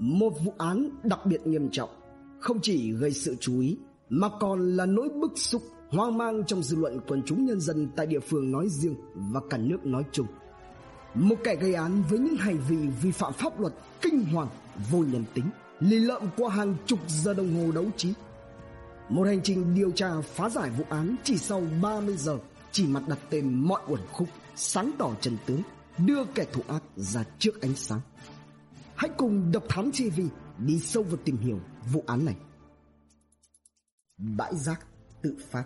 Một vụ án đặc biệt nghiêm trọng, không chỉ gây sự chú ý mà còn là nỗi bức xúc, hoang mang trong dư luận quần chúng nhân dân tại địa phương nói riêng và cả nước nói chung. Một kẻ gây án với những hành vi vi phạm pháp luật kinh hoàng, vô nhân tính, lì lợm qua hàng chục giờ đồng hồ đấu trí. Một hành trình điều tra phá giải vụ án chỉ sau 30 giờ chỉ mặt đặt tên mọi uẩn khúc, sáng tỏ chân tướng, đưa kẻ thủ ác ra trước ánh sáng. Hãy cùng Độc Thám TV đi sâu vào tìm hiểu vụ án này. Bãi rác tự phát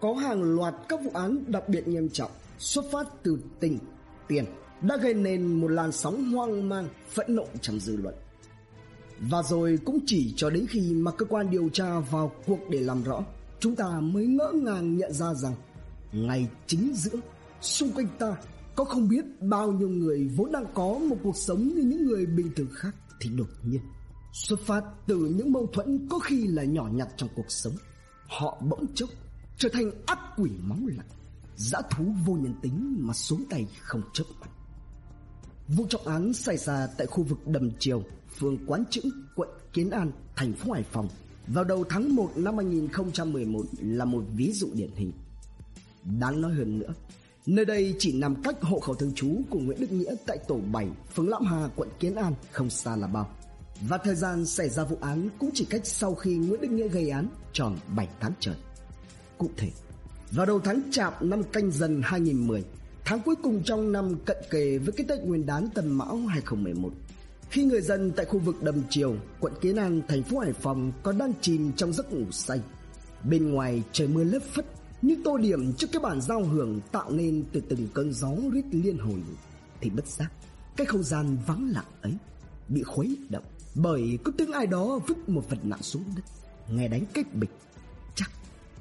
Có hàng loạt các vụ án đặc biệt nghiêm trọng xuất phát từ tình, tiền đã gây nên một làn sóng hoang mang, phẫn nộ trong dư luận. Và rồi cũng chỉ cho đến khi mà cơ quan điều tra vào cuộc để làm rõ, chúng ta mới ngỡ ngàng nhận ra rằng ngày chính giữa, xung quanh ta có không biết bao nhiêu người vốn đang có một cuộc sống như những người bình thường khác thì đột nhiên xuất phát từ những mâu thuẫn có khi là nhỏ nhặt trong cuộc sống, họ bỗng chốc trở thành ác quỷ máu lạnh dã thú vô nhân tính mà xuống tay không chớp mắt. Vụ trọng án xảy ra tại khu vực đầm chiều, phường quán chữ, quận kiến an, thành phố hải phòng vào đầu tháng 1 năm 2011 là một ví dụ điển hình. Đáng nói hơn nữa Nơi đây chỉ nằm cách hộ khẩu thường trú của Nguyễn Đức Nghĩa tại tổ 7, phường Lãm Hà, quận Kiến An, không xa là bao. Và thời gian xảy ra vụ án cũng chỉ cách sau khi Nguyễn Đức Nghĩa gây án tròn 7 tháng trời. Cụ thể, vào đầu tháng Chạp năm canh dần 2010, tháng cuối cùng trong năm cận kề với cái Tết Nguyên đán Tân Mão 2011, khi người dân tại khu vực Đầm Chiều, quận Kiến An, thành phố Hải Phòng còn đang chìm trong giấc ngủ say. Bên ngoài trời mưa lất phất như tô điểm cho cái bản giao hưởng tạo nên từ từng cơn gió rít liên hồi thì bất giác cái không gian vắng lặng ấy bị khuấy động bởi có tiếng ai đó vứt một vật nặng xuống đất. Nghe đánh cách bịch, chắc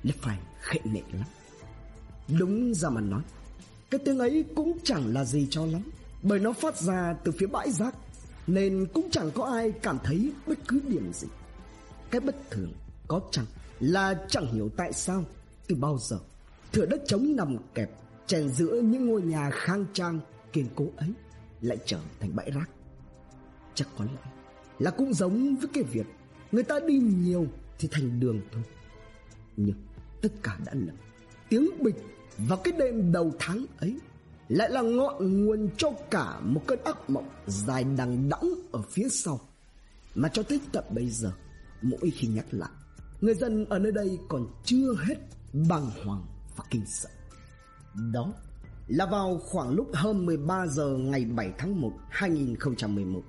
là phải khệ nệ lắm. Đúng ra mà nói, cái tiếng ấy cũng chẳng là gì cho lắm, bởi nó phát ra từ phía bãi rác, nên cũng chẳng có ai cảm thấy bất cứ điểm gì. Cái bất thường có chăng là chẳng hiểu tại sao từ bao giờ thửa đất trống nằm kẹp, chèn giữa những ngôi nhà khang trang, kiên cố ấy lại trở thành bãi rác. Chắc có lẽ là cũng giống với cái việc người ta đi nhiều thì thành đường thôi. Nhưng tất cả đã lầm tiếng bịch vào cái đêm đầu tháng ấy lại là ngọn nguồn cho cả một cơn ác mộng dài đằng đẵng ở phía sau. Mà cho tới tận bây giờ, mỗi khi nhắc lại, người dân ở nơi đây còn chưa hết bàng hoàng và kinh sợ. Đó là vào khoảng lúc hơn 13 giờ ngày 7 tháng 1 2011.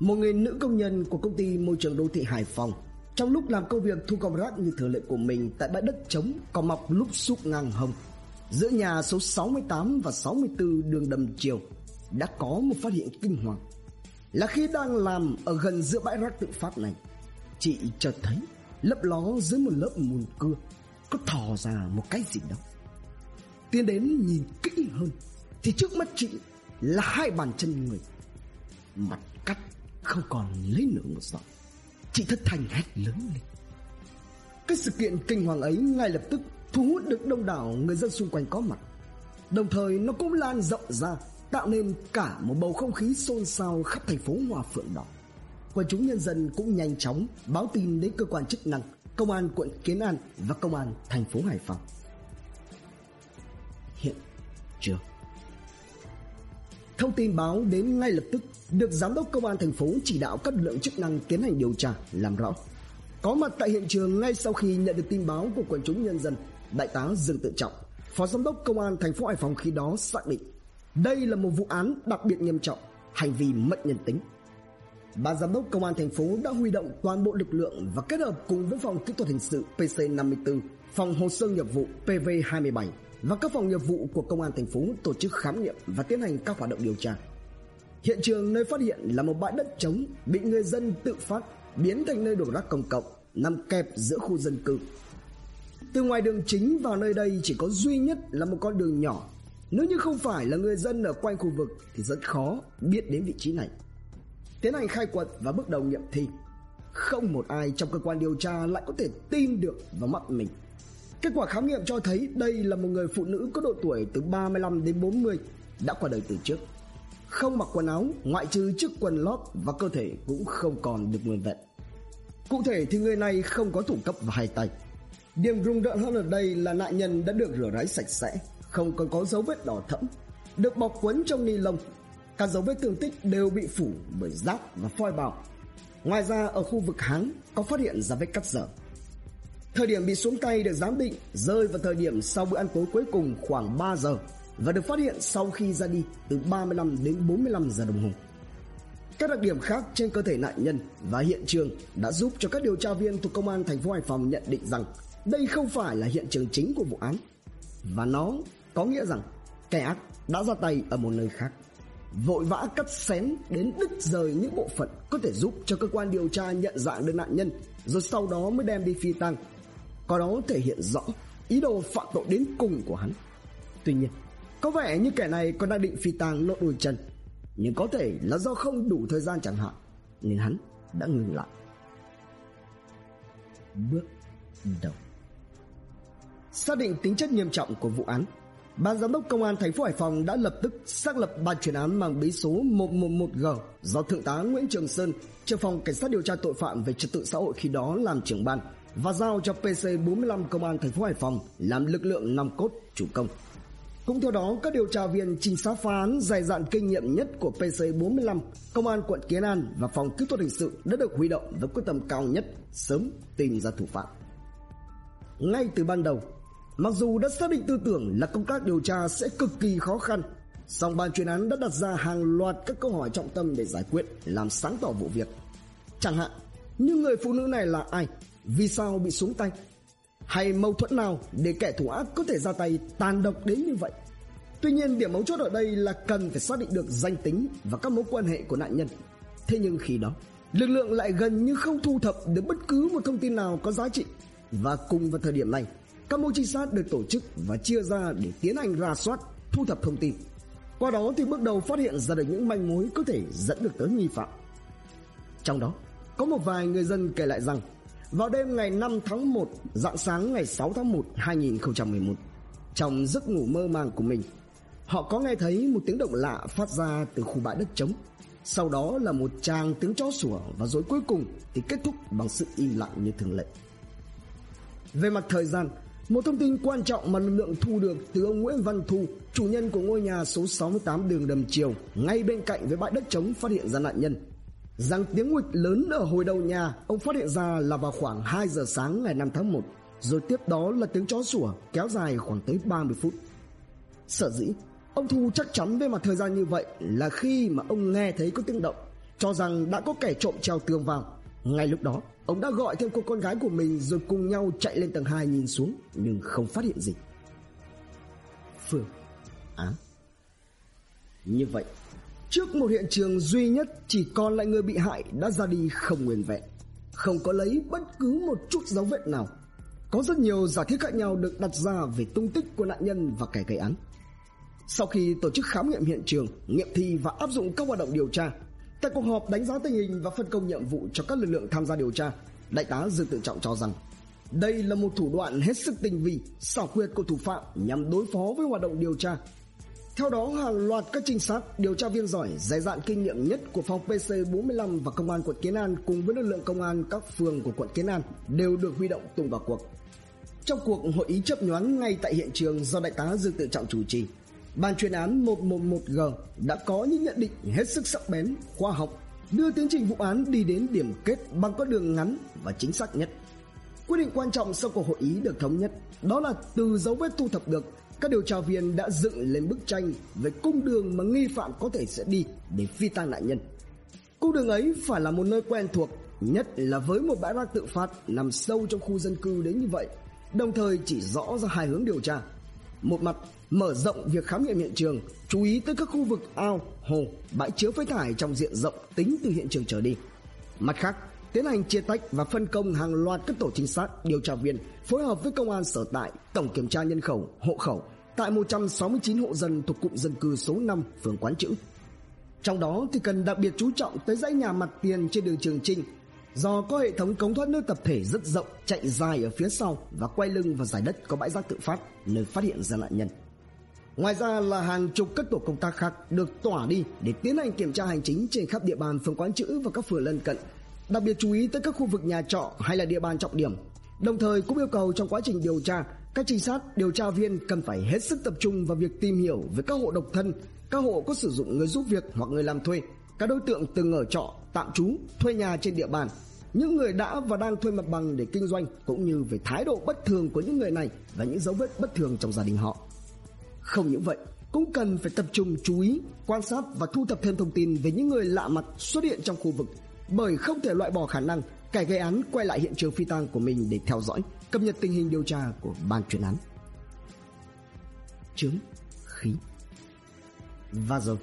Một người nữ công nhân của công ty môi trường đô thị Hải Phòng trong lúc làm công việc thu gom rác như thường lệ của mình tại bãi đất trống có mọc lúc xúc ngang hông giữa nhà số 68 và 64 đường đầm chiều đã có một phát hiện kinh hoàng là khi đang làm ở gần giữa bãi rác tự phát này, chị chợt thấy lấp ló dưới một lớp mùn cưa có thò ra một cái gì đó. Tiến đến nhìn kỹ hơn, thì trước mắt chị là hai bàn chân người. Mặt cắt, không còn lấy nửa một giọt chị thất thanh hét lớn lên. Cái sự kiện kinh hoàng ấy ngay lập tức thu hút được đông đảo người dân xung quanh có mặt. Đồng thời, nó cũng lan rộng ra, tạo nên cả một bầu không khí xôn xao khắp thành phố Hòa Phượng Đỏ. Quần chúng nhân dân cũng nhanh chóng báo tin đến cơ quan chức năng công an quận Kiến An và công an thành phố Hải Phòng. Hiện trường Thông tin báo đến ngay lập tức được giám đốc công an thành phố chỉ đạo các lực lượng chức năng tiến hành điều tra làm rõ. Có mặt tại hiện trường ngay sau khi nhận được tin báo của quần chúng nhân dân, đại tá Dương Tự Trọng, phó giám đốc công an thành phố Hải Phòng khi đó xác định đây là một vụ án đặc biệt nghiêm trọng, hành vi mất nhân tính Ban giám đốc công an thành phố đã huy động toàn bộ lực lượng và kết hợp cùng với phòng kỹ thuật hình sự PC54, phòng hồ sơ nghiệp vụ PV27 và các phòng nghiệp vụ của công an thành phố tổ chức khám nghiệm và tiến hành các hoạt động điều tra. Hiện trường nơi phát hiện là một bãi đất trống bị người dân tự phát biến thành nơi đổ rác công cộng nằm kẹp giữa khu dân cư. Từ ngoài đường chính vào nơi đây chỉ có duy nhất là một con đường nhỏ. Nếu như không phải là người dân ở quanh khu vực thì rất khó biết đến vị trí này tiến hành khai quật và bước đầu nghiệm thi. Không một ai trong cơ quan điều tra lại có thể tin được vào mắt mình. Kết quả khám nghiệm cho thấy đây là một người phụ nữ có độ tuổi từ 35 đến 40 đã qua đời từ trước. không mặc quần áo ngoại trừ chiếc quần lót và cơ thể cũng không còn được nguyên vẹn. Cụ thể thì người này không có thủ cấp và hai tay. Điểm rung rợn hơn ở đây là nạn nhân đã được rửa ráy sạch sẽ, không còn có dấu vết đỏ thẫm, được bọc quấn trong ni lông. Các dấu vết thương tích đều bị phủ bởi giáp và phoi bọc. Ngoài ra, ở khu vực háng có phát hiện ra vết cắt dở. Thời điểm bị xuống tay được giám định rơi vào thời điểm sau bữa ăn tối cuối cùng khoảng 3 giờ và được phát hiện sau khi ra đi từ 35 đến 45 giờ đồng hồ. Các đặc điểm khác trên cơ thể nạn nhân và hiện trường đã giúp cho các điều tra viên thuộc công an thành phố Hải Phòng nhận định rằng đây không phải là hiện trường chính của vụ án và nó có nghĩa rằng kẻ ác đã ra tay ở một nơi khác vội vã cắt xén đến đứt rời những bộ phận có thể giúp cho cơ quan điều tra nhận dạng được nạn nhân, rồi sau đó mới đem đi phi tăng có đó thể hiện rõ ý đồ phạm tội đến cùng của hắn. Tuy nhiên, có vẻ như kẻ này còn đang định phi tang lộ đùi chân. Nhưng có thể là do không đủ thời gian chẳng hạn, nên hắn đã ngừng lại. Bước đầu. Xác định tính chất nghiêm trọng của vụ án Ban giám đốc công an thành phố Hải Phòng đã lập tức xác lập ban chuyên án mang bí số 111G do thượng tá Nguyễn Trường Sơn, trưởng phòng cảnh sát điều tra tội phạm về trật tự xã hội khi đó làm trưởng ban và giao cho PC45 công an thành phố Hải Phòng làm lực lượng nòng cốt chủ công. Cũng theo đó, các điều tra viên trinh sát phá án dày dạn kinh nghiệm nhất của PC45, Công an quận Kiến An và phòng kỹ thuật hình sự đã được huy động với quyết tâm cao nhất sớm tìm ra thủ phạm. Ngay từ ban đầu, mặc dù đã xác định tư tưởng là công tác điều tra sẽ cực kỳ khó khăn, song ban chuyên án đã đặt ra hàng loạt các câu hỏi trọng tâm để giải quyết, làm sáng tỏ vụ việc. Chẳng hạn, như người phụ nữ này là ai, vì sao bị xuống tay, hay mâu thuẫn nào để kẻ thủ ác có thể ra tay tàn độc đến như vậy. Tuy nhiên điểm mấu chốt ở đây là cần phải xác định được danh tính và các mối quan hệ của nạn nhân. Thế nhưng khi đó, lực lượng lại gần như không thu thập được bất cứ một thông tin nào có giá trị. Và cùng vào thời điểm này, các mũi trinh sát được tổ chức và chia ra để tiến hành rà soát, thu thập thông tin. Qua đó thì bước đầu phát hiện ra được những manh mối có thể dẫn được tới nghi phạm. Trong đó, có một vài người dân kể lại rằng vào đêm ngày 5 tháng 1, dạng sáng ngày 6 tháng 1 2011, trong giấc ngủ mơ màng của mình, họ có nghe thấy một tiếng động lạ phát ra từ khu bãi đất trống. Sau đó là một tràng tiếng chó sủa và rồi cuối cùng thì kết thúc bằng sự im lặng như thường lệ. Về mặt thời gian, một thông tin quan trọng mà lực lượng thu được từ ông Nguyễn Văn Thu, chủ nhân của ngôi nhà số 68 đường Đầm Chiều, ngay bên cạnh với bãi đất trống phát hiện ra nạn nhân rằng tiếng nguyệt lớn ở hồi đầu nhà ông phát hiện ra là vào khoảng 2 giờ sáng ngày 5 tháng 1 rồi tiếp đó là tiếng chó sủa kéo dài khoảng tới 30 phút. Sở dĩ ông Thu chắc chắn về mặt thời gian như vậy là khi mà ông nghe thấy có tiếng động cho rằng đã có kẻ trộm treo tường vào. Ngay lúc đó ông đã gọi thêm cô con gái của mình rồi cùng nhau chạy lên tầng 2 nhìn xuống nhưng không phát hiện gì. Phương á? Như vậy Trước một hiện trường duy nhất chỉ còn lại người bị hại đã ra đi không nguyên vẹn, không có lấy bất cứ một chút dấu vết nào. Có rất nhiều giả thiết khác nhau được đặt ra về tung tích của nạn nhân và kẻ gây án. Sau khi tổ chức khám nghiệm hiện trường, nghiệm thi và áp dụng các hoạt động điều tra, tại cuộc họp đánh giá tình hình và phân công nhiệm vụ cho các lực lượng tham gia điều tra, đại tá Dương Tự Trọng cho rằng đây là một thủ đoạn hết sức tinh vi, xảo quyệt của thủ phạm nhằm đối phó với hoạt động điều tra theo đó, hàng loạt các trinh sát, điều tra viên giỏi, dày dạn kinh nghiệm nhất của phòng PC45 và công an quận Kiến An cùng với lực lượng công an các phường của quận Kiến An đều được huy động tung vào cuộc. Trong cuộc hội ý chấp nhoáng ngay tại hiện trường do đại tá Dương Tự Trọng chủ trì, ban chuyên án 111G đã có những nhận định hết sức sắc bén, khoa học, đưa tiến trình vụ án đi đến điểm kết bằng con đường ngắn và chính xác nhất. Quyết định quan trọng sau cuộc hội ý được thống nhất đó là từ dấu vết thu thập được các điều tra viên đã dựng lên bức tranh về cung đường mà nghi phạm có thể sẽ đi để phi tang nạn nhân. Cung đường ấy phải là một nơi quen thuộc, nhất là với một bãi rác tự phát nằm sâu trong khu dân cư đến như vậy, đồng thời chỉ rõ ra hai hướng điều tra. Một mặt, mở rộng việc khám nghiệm hiện trường, chú ý tới các khu vực ao, hồ, bãi chứa phế thải trong diện rộng tính từ hiện trường trở đi. Mặt khác, tiến hành chia tách và phân công hàng loạt các tổ trinh sát, điều tra viên phối hợp với công an sở tại tổng kiểm tra nhân khẩu, hộ khẩu tại 169 hộ dân thuộc cụm dân cư số 5 phường Quán Chữ. Trong đó thì cần đặc biệt chú trọng tới dãy nhà mặt tiền trên đường Trường Trinh do có hệ thống cống thoát nước tập thể rất rộng chạy dài ở phía sau và quay lưng vào giải đất có bãi rác tự phát nơi phát hiện ra nạn nhân. Ngoài ra là hàng chục các tổ công tác khác được tỏa đi để tiến hành kiểm tra hành chính trên khắp địa bàn phường Quán Chữ và các phường lân cận, đặc biệt chú ý tới các khu vực nhà trọ hay là địa bàn trọng điểm. Đồng thời cũng yêu cầu trong quá trình điều tra, các trinh sát, điều tra viên cần phải hết sức tập trung vào việc tìm hiểu về các hộ độc thân, các hộ có sử dụng người giúp việc hoặc người làm thuê, các đối tượng từng ở trọ, tạm trú, thuê nhà trên địa bàn, những người đã và đang thuê mặt bằng để kinh doanh cũng như về thái độ bất thường của những người này và những dấu vết bất thường trong gia đình họ. Không những vậy, cũng cần phải tập trung chú ý, quan sát và thu thập thêm thông tin về những người lạ mặt xuất hiện trong khu vực bởi không thể loại bỏ khả năng kẻ gây án quay lại hiện trường phi tang của mình để theo dõi, cập nhật tình hình điều tra của ban chuyên án. Chứng khí Và rồi,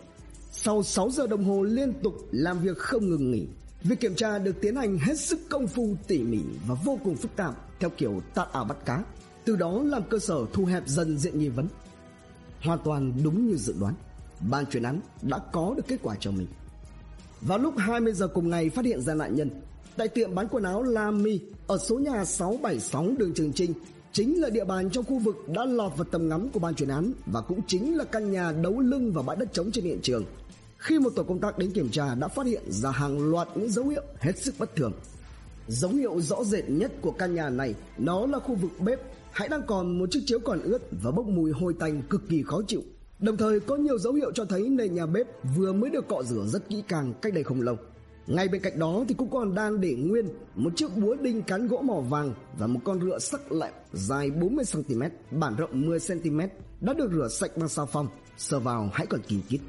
sau 6 giờ đồng hồ liên tục làm việc không ngừng nghỉ, việc kiểm tra được tiến hành hết sức công phu tỉ mỉ và vô cùng phức tạp theo kiểu tạt ảo bắt cá, từ đó làm cơ sở thu hẹp dần diện nghi vấn. Hoàn toàn đúng như dự đoán, ban chuyên án đã có được kết quả cho mình. Vào lúc 20 giờ cùng ngày phát hiện ra nạn nhân tại tiệm bán quần áo Lami ở số nhà 676 đường Trường Trinh chính là địa bàn trong khu vực đã lọt vào tầm ngắm của ban chuyên án và cũng chính là căn nhà đấu lưng và bãi đất trống trên hiện trường. Khi một tổ công tác đến kiểm tra đã phát hiện ra hàng loạt những dấu hiệu hết sức bất thường. Dấu hiệu rõ rệt nhất của căn nhà này nó là khu vực bếp hãy đang còn một chiếc chiếu còn ướt và bốc mùi hôi tanh cực kỳ khó chịu. Đồng thời có nhiều dấu hiệu cho thấy nền nhà bếp vừa mới được cọ rửa rất kỹ càng cách đây không lâu. Ngay bên cạnh đó thì cũng còn đang để nguyên một chiếc búa đinh cán gỗ màu vàng và một con rựa sắc lẹm dài 40cm, bản rộng 10cm đã được rửa sạch bằng xà phòng, sờ vào hãy còn kỳ kít.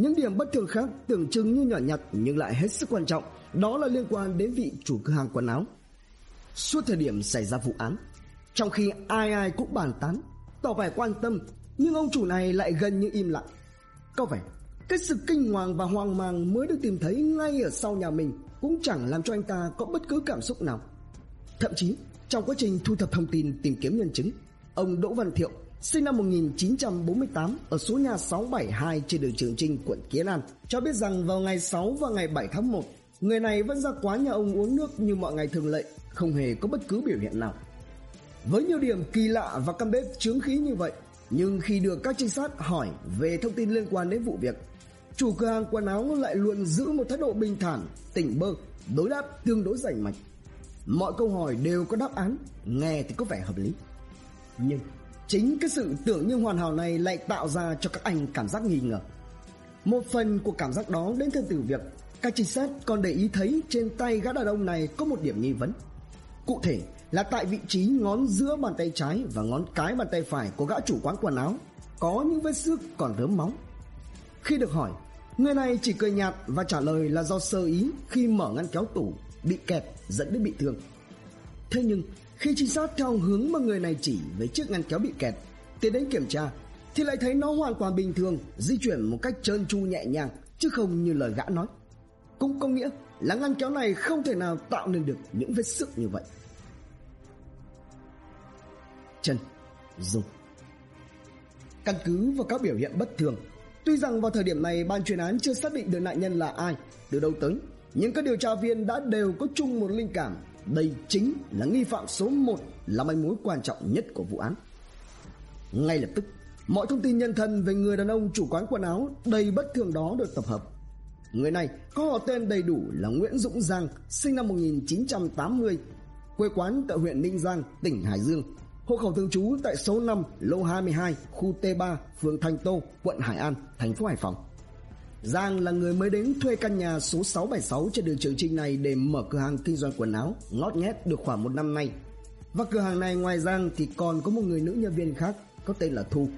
Những điểm bất thường khác tưởng chừng như nhỏ nhặt nhưng lại hết sức quan trọng, đó là liên quan đến vị chủ cửa hàng quần áo. Suốt thời điểm xảy ra vụ án, trong khi ai ai cũng bàn tán, tỏ vẻ quan tâm, nhưng ông chủ này lại gần như im lặng. Có vẻ cái sự kinh hoàng và hoang mang mới được tìm thấy ngay ở sau nhà mình cũng chẳng làm cho anh ta có bất cứ cảm xúc nào. Thậm chí, trong quá trình thu thập thông tin tìm kiếm nhân chứng, ông Đỗ Văn Thiệu, sinh năm 1948 ở số nhà 672 trên đường Trường Trinh, quận Kiến An, cho biết rằng vào ngày 6 và ngày 7 tháng 1, người này vẫn ra quán nhà ông uống nước như mọi ngày thường lệ, không hề có bất cứ biểu hiện nào. Với nhiều điểm kỳ lạ và căn bếp chướng khí như vậy, nhưng khi được các trinh sát hỏi về thông tin liên quan đến vụ việc, chủ cửa hàng quần áo lại luôn giữ một thái độ bình thản, tỉnh bơ, đối đáp tương đối rành mạch. Mọi câu hỏi đều có đáp án, nghe thì có vẻ hợp lý. Nhưng chính cái sự tưởng như hoàn hảo này lại tạo ra cho các anh cảm giác nghi ngờ. Một phần của cảm giác đó đến thêm từ việc các trinh sát còn để ý thấy trên tay gã đàn ông này có một điểm nghi vấn. Cụ thể là tại vị trí ngón giữa bàn tay trái và ngón cái bàn tay phải của gã chủ quán quần áo có những vết xước còn rớm máu. Khi được hỏi, người này chỉ cười nhạt và trả lời là do sơ ý khi mở ngăn kéo tủ bị kẹp dẫn đến bị thương. Thế nhưng khi trinh sát theo hướng mà người này chỉ với chiếc ngăn kéo bị kẹt tiến đến kiểm tra thì lại thấy nó hoàn toàn bình thường di chuyển một cách trơn tru nhẹ nhàng chứ không như lời gã nói. Cũng có nghĩa là ngăn kéo này không thể nào tạo nên được những vết sức như vậy. Chân, Dung Căn cứ vào các biểu hiện bất thường Tuy rằng vào thời điểm này ban chuyên án chưa xác định được nạn nhân là ai, từ đâu tới, nhưng các điều tra viên đã đều có chung một linh cảm. Đây chính là nghi phạm số 1 là manh mối quan trọng nhất của vụ án. Ngay lập tức, mọi thông tin nhân thân về người đàn ông chủ quán quần áo đầy bất thường đó được tập hợp. Người này có họ tên đầy đủ là Nguyễn Dũng Giang, sinh năm 1980, quê quán tại huyện Ninh Giang, tỉnh Hải Dương, hộ khẩu thường trú tại số 5 lô 22 khu T3 phường Thành Tô quận Hải An thành phố Hải Phòng Giang là người mới đến thuê căn nhà số 676 trên đường Trường Trinh này để mở cửa hàng kinh doanh quần áo ngót nghét được khoảng một năm nay. Và cửa hàng này ngoài Giang thì còn có một người nữ nhân viên khác có tên là Thu.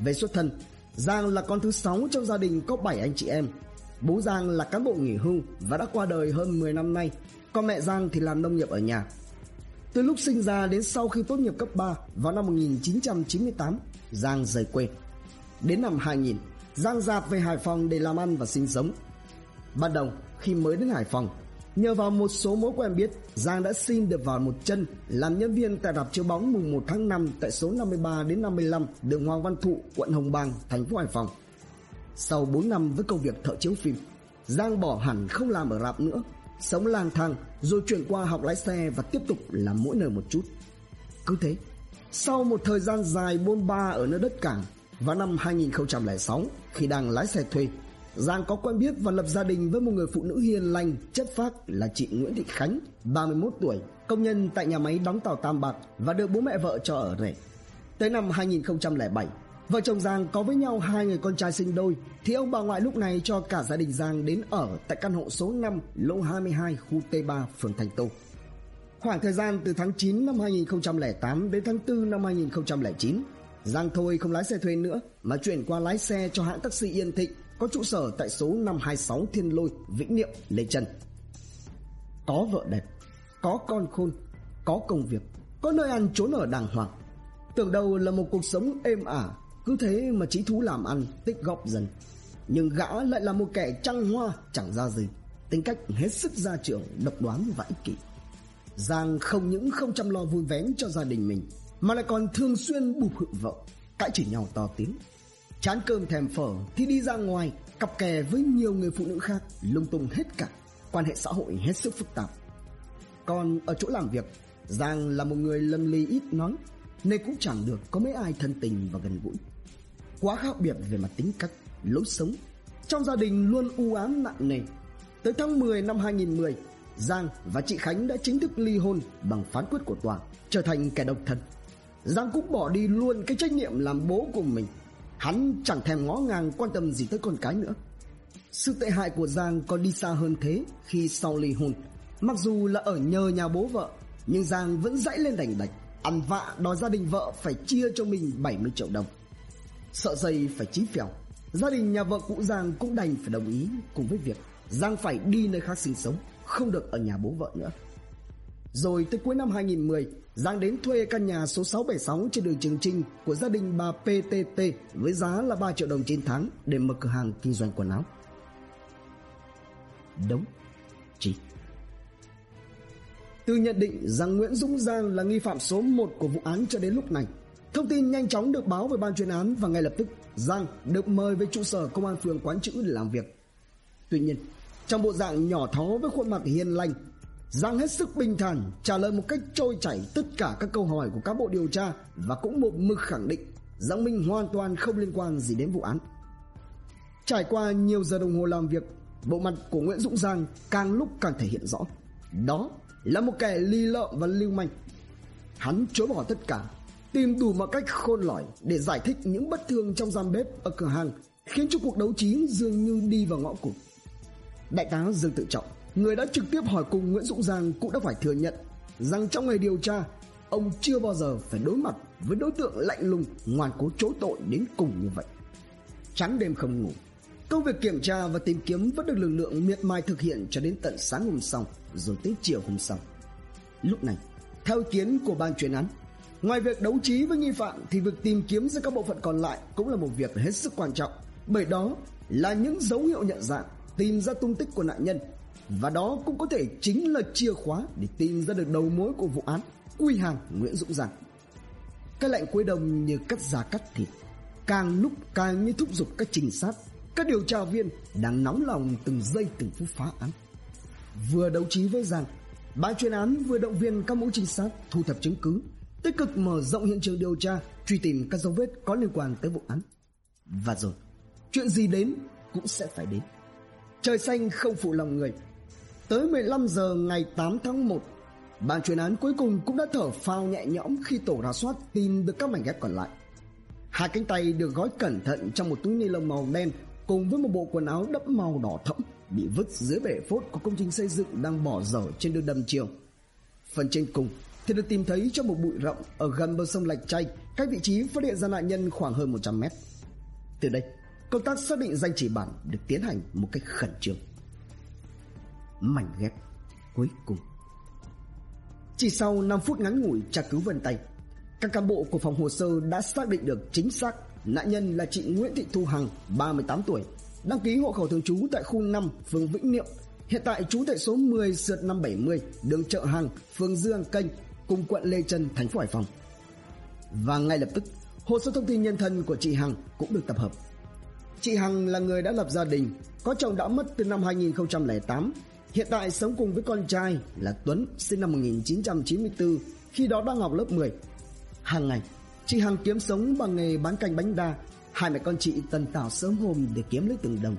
Về xuất thân Giang là con thứ sáu trong gia đình có 7 anh chị em. Bố Giang là cán bộ nghỉ hưu và đã qua đời hơn 10 năm nay. Còn mẹ Giang thì làm nông nghiệp ở nhà. Từ lúc sinh ra đến sau khi tốt nghiệp cấp 3 vào năm 1998, Giang rời quê. Đến năm 2000, Giang dạp về Hải Phòng để làm ăn và sinh sống. Ban đầu, khi mới đến Hải Phòng, nhờ vào một số mối quen biết, Giang đã xin được vào một chân làm nhân viên tại rạp chiếu bóng mùng 1 tháng 5 tại số 53 đến 55 đường Hoàng Văn Thụ, quận Hồng Bàng, thành phố Hải Phòng. Sau 4 năm với công việc thợ chiếu phim, Giang bỏ hẳn không làm ở rạp nữa sống lang thang rồi chuyển qua học lái xe và tiếp tục làm mỗi nơi một chút. Cứ thế, Sau một thời gian dài bôn ba ở nơi đất cảng, vào năm 2006 khi đang lái xe thuê, Giang có quen biết và lập gia đình với một người phụ nữ hiền lành, chất phác là chị Nguyễn Thị Khánh, 31 tuổi, công nhân tại nhà máy đóng tàu Tam Bạc và được bố mẹ vợ cho ở rể. Tới năm 2007, vợ chồng Giang có với nhau hai người con trai sinh đôi thì ông bà ngoại lúc này cho cả gia đình Giang đến ở tại căn hộ số 5 lô 22 khu T3 phường Thành Tô. Khoảng thời gian từ tháng 9 năm 2008 đến tháng 4 năm 2009, Giang thôi không lái xe thuê nữa mà chuyển qua lái xe cho hãng taxi Yên Thịnh có trụ sở tại số 526 Thiên Lôi, Vĩnh Niệm, Lê Trân. Có vợ đẹp, có con khôn, có công việc, có nơi ăn trốn ở đàng hoàng. Tưởng đầu là một cuộc sống êm ả, cứ thế mà trí thú làm ăn, tích góp dần. Nhưng gã lại là một kẻ trăng hoa chẳng ra gì, tính cách hết sức gia trưởng, độc đoán và ích kỷ. Giang không những không chăm lo vui vén cho gia đình mình mà lại còn thường xuyên bụp hự vợ, cãi chỉ nhau to tiếng. Chán cơm thèm phở thì đi ra ngoài cặp kè với nhiều người phụ nữ khác lung tung hết cả, quan hệ xã hội hết sức phức tạp. Còn ở chỗ làm việc, Giang là một người lầm lì ít nói, nên cũng chẳng được có mấy ai thân tình và gần gũi. Quá khác biệt về mặt tính cách, lối sống, trong gia đình luôn u ám nặng nề. Tới tháng 10 năm 2010, Giang và chị Khánh đã chính thức ly hôn bằng phán quyết của tòa, trở thành kẻ độc thân. Giang cũng bỏ đi luôn cái trách nhiệm làm bố của mình. Hắn chẳng thèm ngó ngàng quan tâm gì tới con cái nữa. Sự tệ hại của Giang còn đi xa hơn thế khi sau ly hôn. Mặc dù là ở nhờ nhà bố vợ, nhưng Giang vẫn dãy lên đành đạch, ăn vạ đòi gia đình vợ phải chia cho mình 70 triệu đồng. Sợ dây phải chí phèo, gia đình nhà vợ cũ Giang cũng đành phải đồng ý cùng với việc Giang phải đi nơi khác sinh sống, không được ở nhà bố vợ nữa. Rồi tới cuối năm 2010, Giang đến thuê căn nhà số 676 trên đường Trường Trinh của gia đình bà PTT với giá là 3 triệu đồng trên tháng để mở cửa hàng kinh doanh quần áo. Đúng, chị. Từ nhận định rằng Nguyễn Dũng Giang là nghi phạm số 1 của vụ án cho đến lúc này, thông tin nhanh chóng được báo về ban chuyên án và ngay lập tức Giang được mời về trụ sở công an phường Quán Chữ để làm việc. Tuy nhiên, trong bộ dạng nhỏ thó với khuôn mặt hiền lành Giang hết sức bình thản trả lời một cách trôi chảy tất cả các câu hỏi của cán bộ điều tra và cũng một mực khẳng định Giang Minh hoàn toàn không liên quan gì đến vụ án. Trải qua nhiều giờ đồng hồ làm việc, bộ mặt của Nguyễn Dũng Giang càng lúc càng thể hiện rõ. Đó là một kẻ ly lợm và lưu manh. Hắn chối bỏ tất cả, tìm đủ mọi cách khôn lỏi để giải thích những bất thường trong gian bếp ở cửa hàng khiến cho cuộc đấu trí dường như đi vào ngõ cụt. Đại tá Dương Tự Trọng Người đã trực tiếp hỏi cùng Nguyễn Dũng Giang cũng đã phải thừa nhận rằng trong ngày điều tra, ông chưa bao giờ phải đối mặt với đối tượng lạnh lùng ngoan cố chối tội đến cùng như vậy. Trắng đêm không ngủ, công việc kiểm tra và tìm kiếm vẫn được lực lượng miệt mài thực hiện cho đến tận sáng hôm sau, rồi tới chiều hôm sau. Lúc này, theo ý kiến của ban chuyên án, ngoài việc đấu trí với nghi phạm thì việc tìm kiếm ra các bộ phận còn lại cũng là một việc hết sức quan trọng, bởi đó là những dấu hiệu nhận dạng tìm ra tung tích của nạn nhân và đó cũng có thể chính là chìa khóa để tìm ra được đầu mối của vụ án quy hàng Nguyễn Dũng Giang. Cái lạnh cuối đồng như cắt giá cắt thịt, càng lúc càng như thúc giục các trinh sát, các điều tra viên đang nóng lòng từng giây từng phút phá án. Vừa đấu trí với Giang, ban chuyên án vừa động viên các mũi trinh sát thu thập chứng cứ, tích cực mở rộng hiện trường điều tra, truy tìm các dấu vết có liên quan tới vụ án. Và rồi, chuyện gì đến cũng sẽ phải đến. Trời xanh không phụ lòng người, Tới 15 giờ ngày 8 tháng 1, ban chuyên án cuối cùng cũng đã thở phao nhẹ nhõm khi tổ rà soát tìm được các mảnh ghép còn lại. Hai cánh tay được gói cẩn thận trong một túi ni lông màu đen cùng với một bộ quần áo đẫm màu đỏ thẫm bị vứt dưới bể phốt của công trình xây dựng đang bỏ dở trên đường đầm chiều. Phần trên cùng thì được tìm thấy trong một bụi rậm ở gần bờ sông Lạch Chay, cách vị trí phát hiện ra nạn nhân khoảng hơn 100 mét. Từ đây, công tác xác định danh chỉ bản được tiến hành một cách khẩn trương mảnh ghép cuối cùng. Chỉ sau 5 phút ngắn ngủi tra cứu vân tay, các cán bộ của phòng hồ sơ đã xác định được chính xác nạn nhân là chị Nguyễn Thị Thu Hằng, 38 tuổi, đăng ký hộ khẩu thường trú tại khu 5, phường Vĩnh Niệm, hiện tại trú tại số 10 sượt 570, đường Chợ Hằng, phường Dương Kênh, cùng quận Lê Trân, thành phố Hải Phòng. Và ngay lập tức, hồ sơ thông tin nhân thân của chị Hằng cũng được tập hợp. Chị Hằng là người đã lập gia đình, có chồng đã mất từ năm 2008 Hiện tại sống cùng với con trai là Tuấn sinh năm 1994 khi đó đang học lớp 10. Hàng ngày, chị Hằng kiếm sống bằng nghề bán canh bánh đa. Hai mẹ con chị tần tảo sớm hôm để kiếm lấy từng đồng.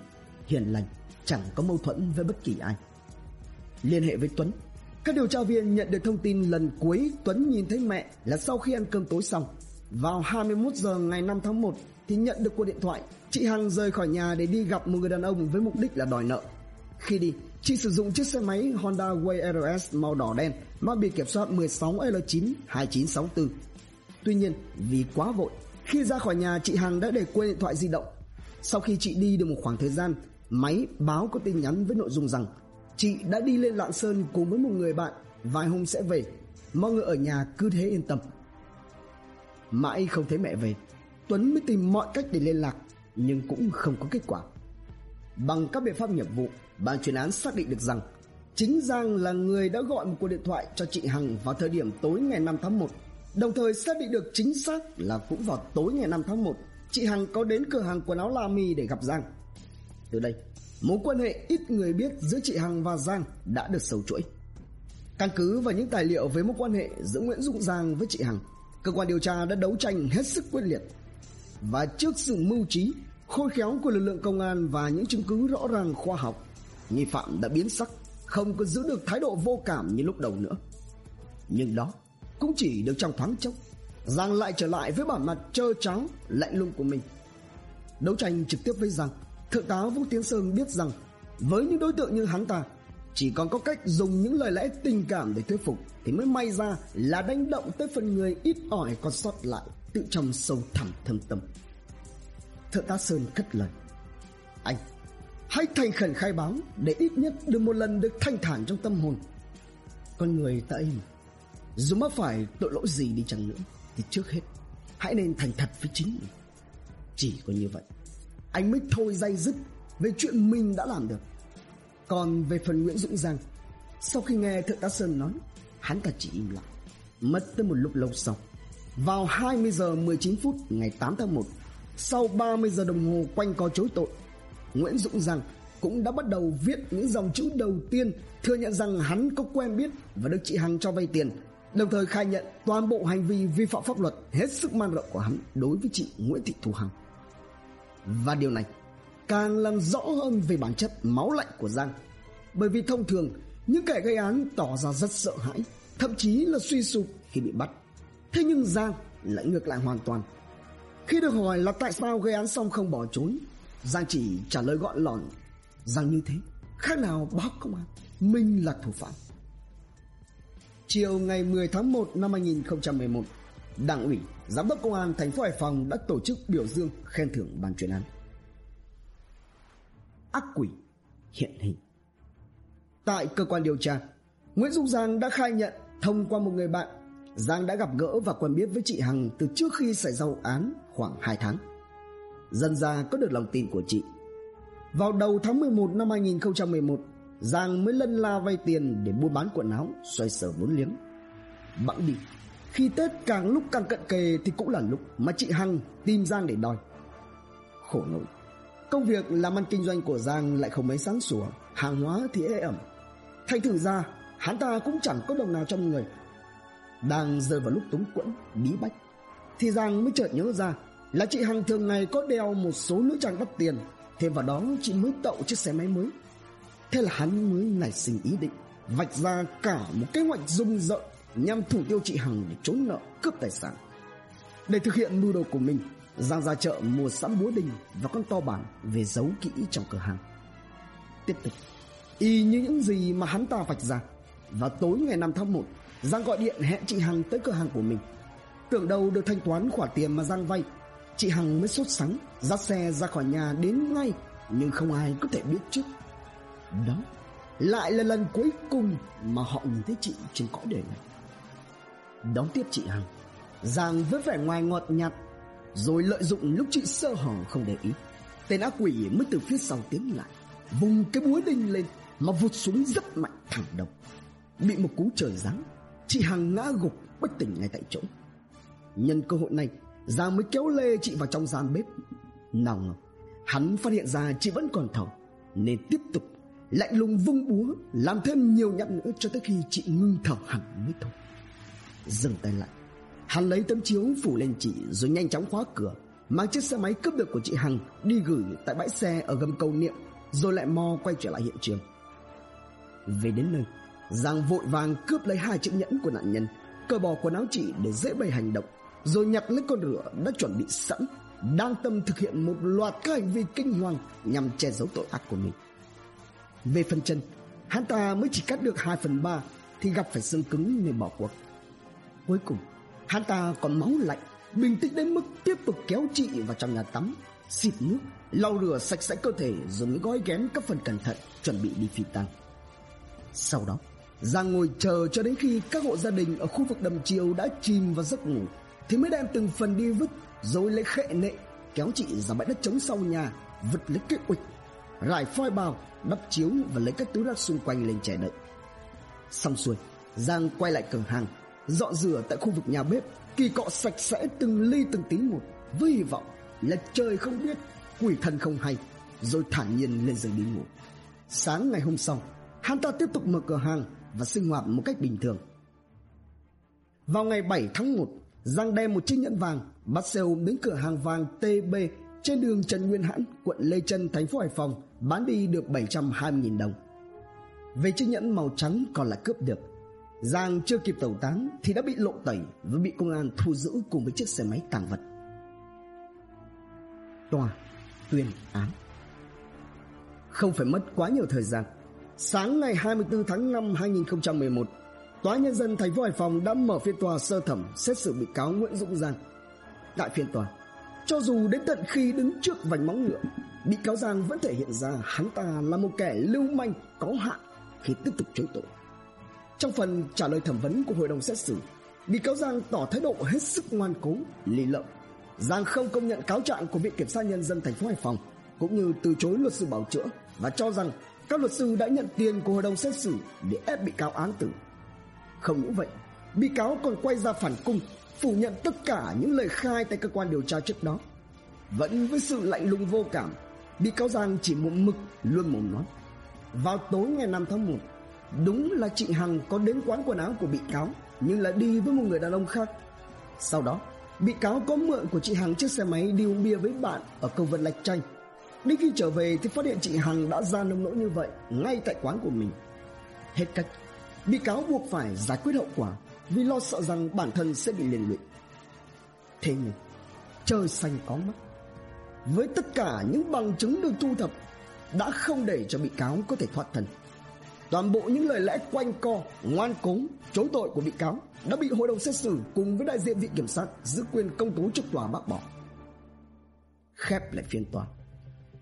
Hiền lành, chẳng có mâu thuẫn với bất kỳ ai. Liên hệ với Tuấn, các điều tra viên nhận được thông tin lần cuối Tuấn nhìn thấy mẹ là sau khi ăn cơm tối xong. Vào 21 giờ ngày 5 tháng 1 thì nhận được cuộc điện thoại, chị Hằng rời khỏi nhà để đi gặp một người đàn ông với mục đích là đòi nợ. Khi đi, chị sử dụng chiếc xe máy Honda Way RS màu đỏ đen mang biển kiểm soát 16L92964. Tuy nhiên, vì quá vội, khi ra khỏi nhà chị Hằng đã để quên điện thoại di động. Sau khi chị đi được một khoảng thời gian, máy báo có tin nhắn với nội dung rằng chị đã đi lên Lạng Sơn cùng với một người bạn, vài hôm sẽ về. Mọi người ở nhà cứ thế yên tâm. Mãi không thấy mẹ về, Tuấn mới tìm mọi cách để liên lạc, nhưng cũng không có kết quả. Bằng các biện pháp nghiệp vụ, ban chuyên án xác định được rằng chính Giang là người đã gọi một cuộc điện thoại cho chị Hằng vào thời điểm tối ngày 5 tháng 1. Đồng thời xác định được chính xác là cũng vào tối ngày 5 tháng 1, chị Hằng có đến cửa hàng quần áo La Mi để gặp Giang. Từ đây, mối quan hệ ít người biết giữa chị Hằng và Giang đã được sầu chuỗi. Căn cứ vào những tài liệu về mối quan hệ giữa Nguyễn Dũng Giang với chị Hằng, cơ quan điều tra đã đấu tranh hết sức quyết liệt. Và trước sự mưu trí, khôi khéo của lực lượng công an và những chứng cứ rõ ràng khoa học, nghi phạm đã biến sắc, không có giữ được thái độ vô cảm như lúc đầu nữa. Nhưng đó cũng chỉ được trong thoáng chốc, Giang lại trở lại với bản mặt trơ trắng, lạnh lùng của mình. Đấu tranh trực tiếp với Giang, Thượng tá Vũ Tiến Sơn biết rằng với những đối tượng như hắn ta, chỉ còn có cách dùng những lời lẽ tình cảm để thuyết phục thì mới may ra là đánh động tới phần người ít ỏi còn sót lại tự trong sâu thẳm thâm tâm. Thượng tá Sơn cất lời. Anh, hãy thành khẩn khai báo để ít nhất được một lần được thanh thản trong tâm hồn. Con người ta im, dù mắc phải tội lỗi gì đi chăng nữa thì trước hết hãy nên thành thật với chính mình. Chỉ có như vậy, anh mới thôi dây dứt về chuyện mình đã làm được. Còn về phần Nguyễn Dũng Giang, sau khi nghe Thượng tá Sơn nói, hắn ta chỉ im lặng. Mất tới một lúc lâu sau, vào 20 giờ 19 phút ngày 8 tháng 1, sau 30 giờ đồng hồ quanh co chối tội, Nguyễn Dũng Giang cũng đã bắt đầu viết những dòng chữ đầu tiên thừa nhận rằng hắn có quen biết và được chị Hằng cho vay tiền, đồng thời khai nhận toàn bộ hành vi vi phạm pháp luật hết sức man rộng của hắn đối với chị Nguyễn Thị Thu Hằng. Và điều này càng làm rõ hơn về bản chất máu lạnh của Giang. Bởi vì thông thường, những kẻ gây án tỏ ra rất sợ hãi, thậm chí là suy sụp khi bị bắt. Thế nhưng Giang lại ngược lại hoàn toàn. Khi được hỏi là tại sao gây án xong không bỏ trốn, Giang chỉ trả lời gọn lỏn rằng như thế, khác nào báo công an, mình là thủ phạm. Chiều ngày 10 tháng 1 năm 2011, Đảng ủy, Giám đốc Công an thành phố Hải Phòng đã tổ chức biểu dương khen thưởng ban chuyên án. Ác quỷ hiện hình Tại cơ quan điều tra, Nguyễn Dung Giang đã khai nhận thông qua một người bạn Giang đã gặp gỡ và quen biết với chị Hằng từ trước khi xảy ra vụ án khoảng 2 tháng. Dần ra có được lòng tin của chị. Vào đầu tháng 11 năm 2011, Giang mới lân la vay tiền để buôn bán quần áo, xoay sở vốn liếng. Bẵng đi, khi Tết càng lúc càng cận kề thì cũng là lúc mà chị Hằng tìm Giang để đòi. Khổ nổi, công việc làm ăn kinh doanh của Giang lại không mấy sáng sủa, hàng hóa thì ế ẩm. Thành thử ra, hắn ta cũng chẳng có đồng nào trong người đang rơi vào lúc túng quẫn, bí bách. Thì Giang mới chợt nhớ ra là chị Hằng thường ngày có đeo một số nữ trang đắt tiền, thêm vào đó chị mới tậu chiếc xe máy mới. Thế là hắn mới nảy sinh ý định vạch ra cả một kế hoạch rung rợn nhằm thủ tiêu chị Hằng để trốn nợ, cướp tài sản. Để thực hiện mưu đồ của mình, Giang ra chợ mua sẵn búa đình và con to bản về giấu kỹ trong cửa hàng. Tiếp tục, y như những gì mà hắn ta vạch ra, vào tối ngày 5 tháng 1, Giang gọi điện hẹn chị Hằng tới cửa hàng của mình. Tưởng đâu được thanh toán khoản tiền mà Giang vay, chị Hằng mới sốt sắng, dắt xe ra khỏi nhà đến ngay, nhưng không ai có thể biết trước. Đó lại là lần cuối cùng mà họ nhìn thấy chị trên cõi đời này. Đón tiếp chị Hằng, Giang với vẻ ngoài ngọt nhạt, rồi lợi dụng lúc chị sơ hở không để ý. Tên ác quỷ mới từ phía sau tiến lại, vùng cái búa đinh lên mà vụt xuống rất mạnh thẳng đầu. Bị một cú trời giáng, chị Hằng ngã gục bất tỉnh ngay tại chỗ. Nhân cơ hội này, Giang mới kéo lê chị vào trong gian bếp. Nào ngờ, hắn phát hiện ra chị vẫn còn thở, nên tiếp tục lạnh lùng vung búa làm thêm nhiều nhát nữa cho tới khi chị ngưng thở hẳn mới thôi. Dừng tay lại, Hắn lấy tấm chiếu phủ lên chị rồi nhanh chóng khóa cửa, mang chiếc xe máy cướp được của chị Hằng đi gửi tại bãi xe ở gầm cầu niệm, rồi lại mò quay trở lại hiện trường. Về đến nơi, Giang vội vàng cướp lấy hai chiếc nhẫn của nạn nhân, cởi bỏ quần áo chị để dễ bày hành động, rồi nhặt lấy con rửa đã chuẩn bị sẵn, đang tâm thực hiện một loạt các hành vi kinh hoàng nhằm che giấu tội ác của mình. Về phần chân, hắn ta mới chỉ cắt được 2 phần 3 thì gặp phải xương cứng nên bỏ cuộc. Cuối cùng, hắn ta còn máu lạnh, bình tĩnh đến mức tiếp tục kéo chị vào trong nhà tắm, xịt nước, lau rửa sạch sẽ cơ thể rồi mới gói ghém các phần cẩn thận chuẩn bị đi phi tang. Sau đó, Giang ngồi chờ cho đến khi các hộ gia đình ở khu vực đầm chiều đã chìm vào giấc ngủ, thì mới đem từng phần đi vứt, rồi lấy khệ nệ, kéo chị ra bãi đất trống sau nhà, vứt lấy cái uịch rải phoi bào, đắp chiếu và lấy các túi rác xung quanh lên trẻ đợi. Xong xuôi, giang quay lại cửa hàng dọn rửa tại khu vực nhà bếp, kỳ cọ sạch sẽ từng ly từng tí một, với hy vọng là trời không biết, quỷ thần không hay, rồi thản nhiên lên giường đi ngủ. Sáng ngày hôm sau, hắn ta tiếp tục mở cửa hàng và sinh hoạt một cách bình thường vào ngày 7 tháng 1 Giang đem một chiếc nhẫn vàng bắt xe ôm đến cửa hàng vàng TB trên đường Trần Nguyên Hãn, quận Lê Trân, thành phố Hải Phòng bán đi được 720.000 đồng. Về chiếc nhẫn màu trắng còn lại cướp được, Giang chưa kịp tẩu tán thì đã bị lộ tẩy và bị công an thu giữ cùng với chiếc xe máy tàng vật. Tòa tuyên án Không phải mất quá nhiều thời gian. Sáng ngày 24 tháng 5 2011, Tòa nhân dân thành phố Hải Phòng đã mở phiên tòa sơ thẩm xét xử bị cáo Nguyễn Dũng Giang. Tại phiên tòa, cho dù đến tận khi đứng trước vành móng ngựa, bị cáo Giang vẫn thể hiện ra hắn ta là một kẻ lưu manh có hạn khi tiếp tục chối tội. Trong phần trả lời thẩm vấn của hội đồng xét xử, bị cáo Giang tỏ thái độ hết sức ngoan cố, lì lợm. Giang không công nhận cáo trạng của Viện Kiểm sát Nhân dân thành phố Hải Phòng, cũng như từ chối luật sư bảo chữa và cho rằng các luật sư đã nhận tiền của hội đồng xét xử để ép bị cáo án tử. Không những vậy, bị cáo còn quay ra phản cung, phủ nhận tất cả những lời khai tại cơ quan điều tra trước đó. Vẫn với sự lạnh lùng vô cảm, bị cáo Giang chỉ một mực luôn mồm nói. Vào tối ngày 5 tháng 1, đúng là chị Hằng có đến quán quần áo của bị cáo, nhưng là đi với một người đàn ông khác. Sau đó, bị cáo có mượn của chị Hằng chiếc xe máy đi uống bia với bạn ở cầu vượt Lạch Chanh Đến khi trở về thì phát hiện chị Hằng đã ra nông nỗi như vậy ngay tại quán của mình. Hết cách, bị cáo buộc phải giải quyết hậu quả vì lo sợ rằng bản thân sẽ bị liên lụy. Thế nhưng, trời xanh có mắt. Với tất cả những bằng chứng được thu thập đã không để cho bị cáo có thể thoát thân. Toàn bộ những lời lẽ quanh co, ngoan cố, chối tội của bị cáo đã bị hội đồng xét xử cùng với đại diện viện kiểm sát giữ quyền công tố trước tòa bác bỏ. Khép lại phiên tòa.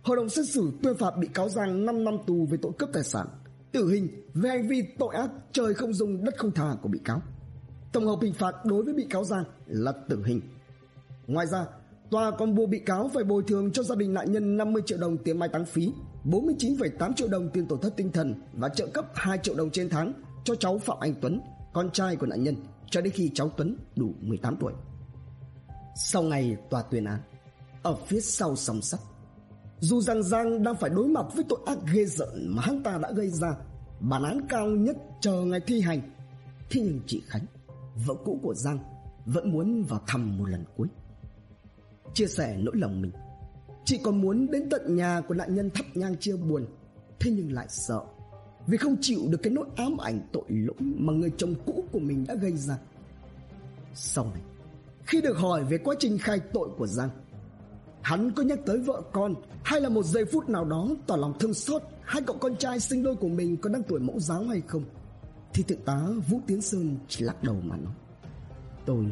Hội đồng xét xử tuyên phạt bị cáo Giang 5 năm tù về tội cướp tài sản tử hình về hành vi tội ác trời không dung đất không tha của bị cáo. Tổng hợp hình phạt đối với bị cáo Giang là tử hình. Ngoài ra, tòa còn buộc bị cáo phải bồi thường cho gia đình nạn nhân 50 triệu đồng tiền mai táng phí, 49,8 triệu đồng tiền tổn thất tinh thần và trợ cấp 2 triệu đồng trên tháng cho cháu Phạm Anh Tuấn, con trai của nạn nhân, cho đến khi cháu Tuấn đủ 18 tuổi. Sau ngày tòa tuyên án, ở phía sau sòng sắt, dù rằng Giang đang phải đối mặt với tội ác ghê rợn mà hắn ta đã gây ra, bản án cao nhất chờ ngày thi hành. Thế nhưng chị Khánh, vợ cũ của Giang, vẫn muốn vào thăm một lần cuối. Chia sẻ nỗi lòng mình, chị còn muốn đến tận nhà của nạn nhân thắp nhang chia buồn, thế nhưng lại sợ vì không chịu được cái nỗi ám ảnh tội lỗi mà người chồng cũ của mình đã gây ra. Sau này, khi được hỏi về quá trình khai tội của Giang, Hắn có nhắc tới vợ con, hay là một giây phút nào đó tỏ lòng thương xót hai cậu con trai sinh đôi của mình có đang tuổi mẫu giáo hay không? Thì thượng tá Vũ Tiến Sơn chỉ lắc đầu mà nói. Tôi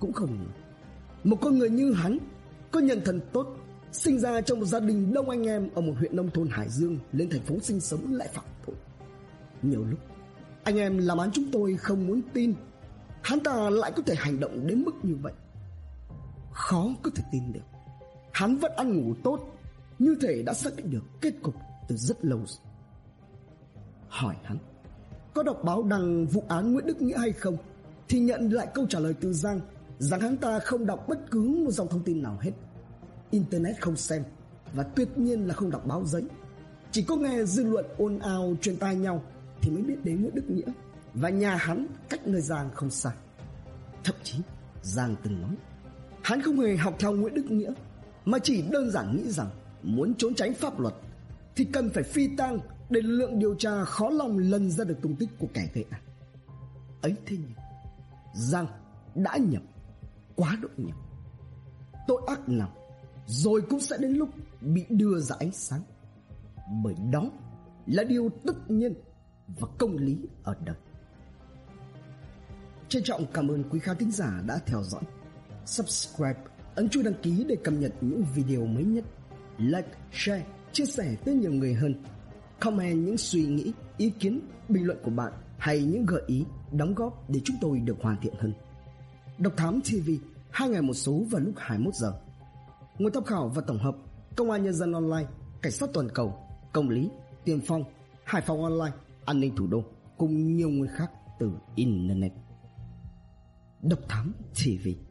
cũng không Một con người như hắn có nhân thần tốt, sinh ra trong một gia đình đông anh em ở một huyện nông thôn Hải Dương lên thành phố sinh sống lại phạm tội. Nhiều lúc, anh em làm án chúng tôi không muốn tin, hắn ta lại có thể hành động đến mức như vậy. Khó có thể tin được. Hắn vẫn ăn ngủ tốt. Như thể đã xác định được kết cục từ rất lâu. Rồi Hỏi hắn, Có đọc báo đăng vụ án Nguyễn Đức Nghĩa hay không? Thì nhận lại câu trả lời từ Giang, Rằng hắn ta không đọc bất cứ một dòng thông tin nào hết. Internet không xem Và tuyệt nhiên là không đọc báo giấy. Chỉ có nghe dư luận ồn ào truyền tai nhau Thì mới biết đến Nguyễn Đức Nghĩa Và nhà hắn cách nơi Giang không xa. Thậm chí Giang từng nói, Hắn không hề học theo Nguyễn Đức Nghĩa mà chỉ đơn giản nghĩ rằng Muốn trốn tránh pháp luật Thì cần phải phi tang Để lực lượng điều tra khó lòng lần ra được tung tích của kẻ gây án Ấy thế nhưng Giang đã nhập Quá độ nhập. Tội ác nào Rồi cũng sẽ đến lúc bị đưa ra ánh sáng. Bởi đó là điều tất nhiên và công lý ở đời. Trân trọng cảm ơn quý khán thính giả đã theo dõi. Subscribe, ấn chuông đăng ký để cập nhật những video mới nhất. Like, share, chia sẻ tới nhiều người hơn. Comment những suy nghĩ, ý kiến, bình luận của bạn Hay những gợi ý, đóng góp để chúng tôi được hoàn thiện hơn. Độc Thám TV, hai ngày một số vào lúc 21 giờ. Nguồn tham khảo và tổng hợp Công an Nhân dân Online, Cảnh sát Toàn cầu, Công lý, Tiền phong, Hải phòng Online, An ninh Thủ đô cùng nhiều người khác từ Internet. Độc Thám TV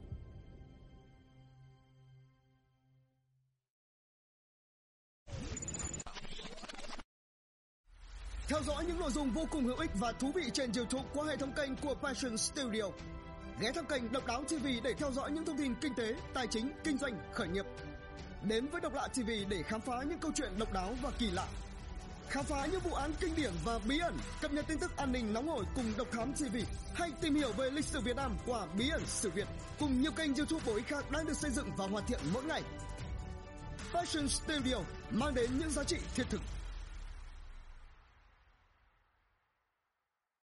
Theo dõi những nội dung vô cùng hữu ích và thú vị trên YouTube qua hệ thống kênh của Passion Studio. Ghé thăm kênh Độc Đáo TV để theo dõi những thông tin kinh tế, tài chính, kinh doanh, khởi nghiệp. Đến với Độc Lạ TV để khám phá những câu chuyện độc đáo và kỳ lạ khám phá những vụ án kinh điển và bí ẩn, cập nhật tin tức an ninh nóng hổi cùng Độc Thám TV, hay tìm hiểu về lịch sử Việt Nam qua Bí ẩn sự Việt, cùng nhiều kênh YouTube bổ ích khác đang được xây dựng và hoàn thiện mỗi ngày. Fashion Studio mang đến những giá trị thiết thực